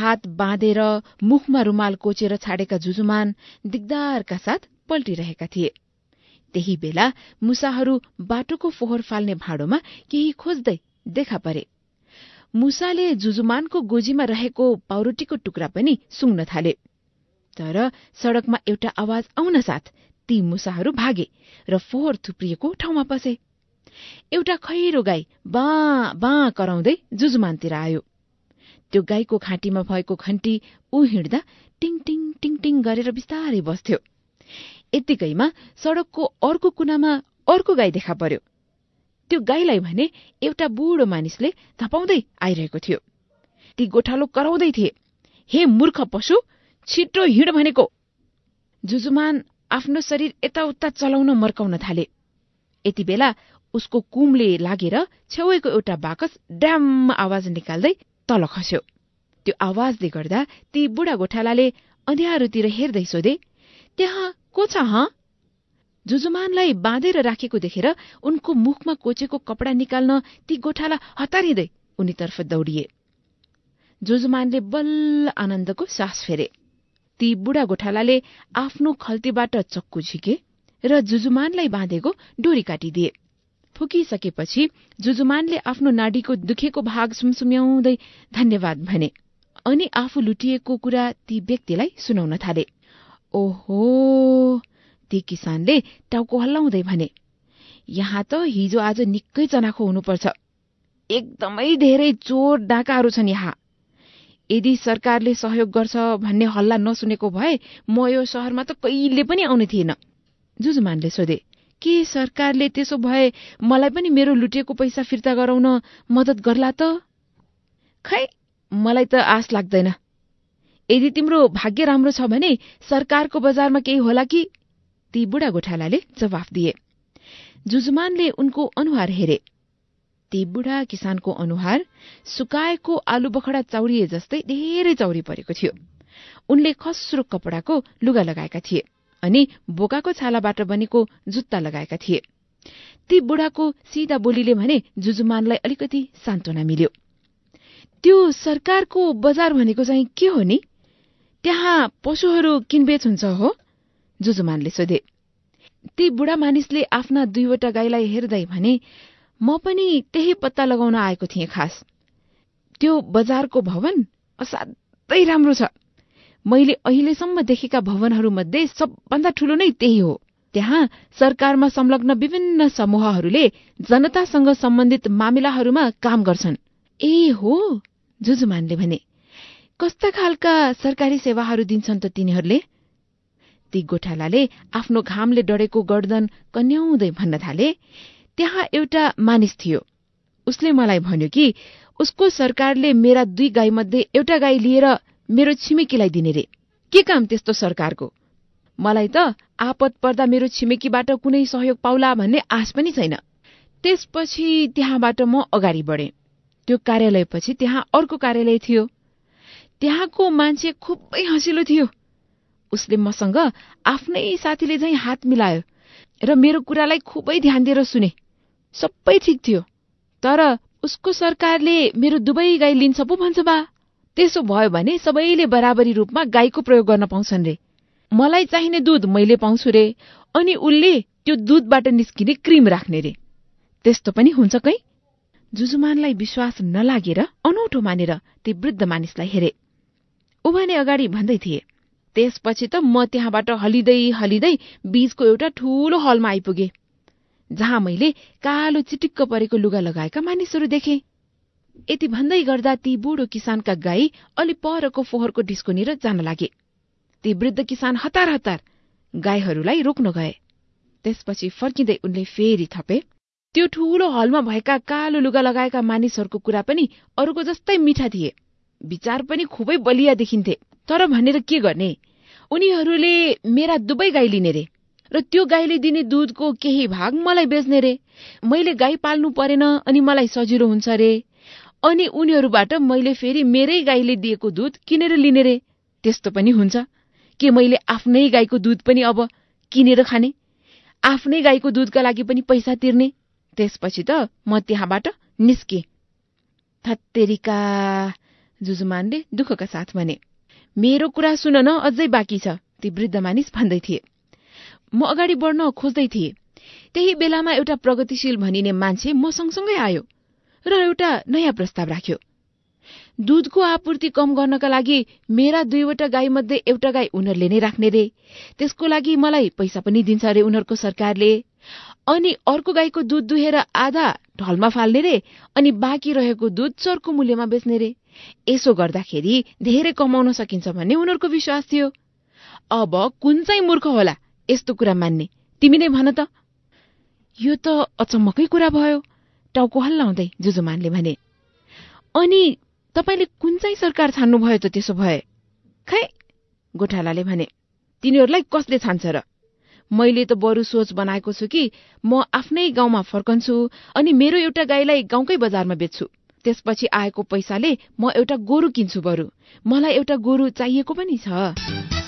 हात बाँधेर मुखमा रुमाल कोचेर छाडेका जुजुमान दिगदारका साथ पल्टिरहेका थिए। त्यही बेला मुसाहरू बाटोको फोहोर फाल्ने भाँडोमा केही खोज्दै देखा परे। मुसाले जुजुमानको गोजीमा रहेको पाउरोटीको टुक्रा पनि सुङ्न थाले। तर सड़कमा एउटा आवाज आउन साथ ती मुसाहरू भागे र फोहोर थुप्रिएको ठाउँमा पसे। एउटा खैरो गाई बाँ बाँ कराउँदै जुजुमानतिर आयो। त्यो गाईको घाँटीमा भएको घन्टी ऊ हिँड्दा टिङ टिङ टिङ टिङ गरेर बिस्तारै बस्थ्यो। यत्तिकैमा सड़कको अर्को कुनामा अर्को गाई देखा पर्यो। त्यो गाईलाई भने एउटा बुढो मानिसले धपाउँदै आइरहेको थियो। ती गोठालो कराउँदै थिए। हे मूर्ख पशु छिटो हिँड भनेको। जुजुमान आफ्नो शरीर यताउता चलाउन मर्काउन थाले यति बेला उसको कुमले लागेर छेउको एउटा बाकस ड्याम आवाज निकाल्दै तल खस्यो। त्यो आवाजले गर्दा ती बुढा गोठालाले अँध्यारोतिर हेर्दै सोधे त्यहाँ को छ ह? जुजुमानलाई बाँधेर राखेको देखेर उनको मुखमा कोचेको कपडा निकाल्न ती गोठाला हतारिँदै उनीतर्फ दौडिए। जुजुमानले बल्ल आनन्दको सास फेरे। ती बुढा गोठालाले आफ्नो खल्तीबाट चक्कु झिके र जुजुमानलाई बाँधेको डोरी काटिदिए। फुकिसकेपछि जुजुमानले आफ्नो नाडीको दुखेको भाग सुमसुम्याउँदै धन्यवाद भने अनि आफू लुटिएको कुरा ती व्यक्तिलाई सुनाउन थाले। ओहो! ती किसानले टाउको हल्लाउँदै भने यहाँ त हिजो आज निकै चनाखो हुनुपर्छ। एकदमै धेरै चोर डाकाहरू छन् यहाँ। यदि सरकारले सहयोग गर्छ भन्ने हल्ला नसुनेको भए म यो शहरमा त कहिले पनि आउने थिएन जुजुमानले सोधे। के सरकारले त्यसो भए मलाई पनि मेरो लुटेको पैसा फिर्ता गराउन मद्दत गर्ला त? खै मलाई त आश लाग्दैन। यदि तिम्रो भाग्य राम्रो छ भने सरकारको बजारमा केही होला कि? ती बुढा गोठालाले जवाफ दिए। जुजुमानले उनको अनुहार हेरे। ती बुढा किसानको अनुहार सुकाएको आलु बखडा जस्तै धेरै चौरी परेको थियो। उनले खस्रो कपडाको लुगा लगाएका थिए। अनि बोकाको छालाबाट बनेको जुत्ता लगाएका थिए। ती बुढाको सिधा बोलीले भने जुजुमानलाई अलिकति सान्त्वना मिल्यो। त्यो सरकारको बजार भनेको चाहिँ के हो नि? त्यहाँ पशुहरू किनबेच हुन्छ हो जुजुमानले सोधे। ती बुढा मानिसले आफ्ना दुईवटा गाईलाई हेर्दै भने म पनि त्यही पत्ता लगाउन आएको थिएँ खास। त्यो बजारको भवन असाध्यै राम्रो छ। मैले अहिलेसम्म देखेका भवनहरूमध्ये सबभन्दा ठूलो नै त्यही हो। त्यहाँ सरकारमा संलग्न विभिन्न समूहहरूले जनतासँग सम्बन्धित मामिलाहरूमा काम गर्छन्। ए हो जुजुमानले भने। कस्ता खालका सरकारी सेवाहरू दिन्छन् त तिनीहरूले? ती गोठालाले आफ्नो घामले डढेको गर्दन कन्याउँदै भन्न थाले। त्यहाँ एउटा मानिस थियो। उसले मलाई भन्यो कि उसको सरकारले मेरा दुई गाईमध्ये एउटा गाई लिएर मेरो छिमेकीलाई दिने रे के काम त्यस्तो सरकारको? मलाई त आपत पर्दा मेरो छिमेकीबाट कुनै सहयोग पाउला भन्ने आश पनि छैन। त्यसपछि त्यहाँबाट म अगाडि बढे। त्यो कार्यालयपछि त्यहाँ अर्को कार्यालय थियो। त्यहाँको मान्छे खुबै हँसिलो थियो। उसले मसँग आफ्नै साथीले झैँ हात मिलायो र मेरो कुरालाई खुबै ध्यान दिएर सुने। सबै ठिक थियो। तर उसको सरकारले मेरो दुवै गाई लिन्छ पो भन्छ बा त्यसो भयो भने सबैले बराबरी रूपमा गाईको प्रयोग गर्न पाउँछन् रे। मलाई चाहिने दुध मैले पाउँछु रे अनि उसले त्यो दुधबाट निस्किने क्रिम राख्ने रे। त्यस्तो पनि हुन्छ कै जुजुमानलाई विश्वास नलागेर अनौठो मानेर ती वृद्ध मानिसलाई हेरे। उभाने अगाडि भन्दै थिए त्यसपछि त म त्यहाँबाट हलिँदै हलिँदै बीचको एउटा ठूलो हलमा आइपुगे जहाँ मैले कालो चिटिक्क परेको लुगा लगाएका मानिसहरू देखे। यति भन्दै गर्दा ती बुढो किसानका गाई अलि परको फोहोरको डिस्कोनिर जान लागे। ती वृद्ध किसान हतार हतार गाईहरूलाई रोक्न गए। त्यसपछि फर्किँदै उनले फेरि थपे। त्यो ठूलो हलमा भएका कालो लुगा लगाएका मानिसहरूको कुरा पनि अरूको जस्तै मिठा थिए। विचार पनि खुबै बलिया देखिन्थे। तर भनेर के गर्ने? उनीहरूले मेरा दुवै गाई लिने रे। र त्यो गाईले दिने दुधको केही भाग मलाई बेच्ने रे। मैले गाई पाल्नु परेन अनि मलाई सजिलो हुन्छ रे। अनि उनीहरूबाट मैले फेरि मेरै गाईले दिएको दुध किनेर लिने रे। त्यस्तो पनि हुन्छ। के मैले आफ्नै गाईको दुध पनि अब किनेर खाने? आफ्नै गाईको दुधका लागि पनि पैसा तिर्ने? त्यसपछि त म त्यहाँबाट निस्के। थत्तेरिका जुजुमानले दुःखका साथ भने मेरो कुरा सुन न अझै बाँकी छ। ती वृद्ध मानिस भन्दै थिए। म अगाडि बढ्न खोज्दै थिएँ। त्यही बेलामा एउटा प्रगतिशील भनिने मान्छे म सँगसँगै आयो। र एउटा नयाँ प्रस्ताव राख्यो। दूधको आपूर्ति कम गर्नका लागि मेरा दुईवटा गाईमध्ये एउटा गाई उनीहरूले नै राख्ने रे। त्यसको लागि मलाई पैसा पनि दिन्छ अरे उनीहरूको सरकारले। अनि अर्को गाईको दूध दुहेर आधा ढलमा फाल्ने रे अनि बाँकी रहेको दूध चर्को मूल्यमा बेच्ने रे। यसो गर्दाखेरि धेरै कमाउन सकिन्छ भन्ने उनीहरूको विश्वास थियो। अब कुन चाहिँ मूर्ख होला यस्तो कुरा मान्ने। तिमी नै भन त। यो त अचम्मकै कुरा भयो। टाउको हल्लाउँदै जुजुमानले भने अनि तपाईँले कुन चाहिँ सरकार छान्नुभयो त त्यसो भए? खै? गोठालाले भने तिनीहरूलाई कसले छान्छ र? मैले त बरु सोच बनाएको छु कि म आफ्नै गाउँमा फर्कन्छु अनि मेरो एउटा गाईलाई गाउँकै बजारमा बेच्छु। त्यसपछि आएको पैसाले म एउटा गोरु किन्छु बरु। मलाई एउटा गोरु चाहिएको पनि छ।